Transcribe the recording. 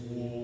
Whoa.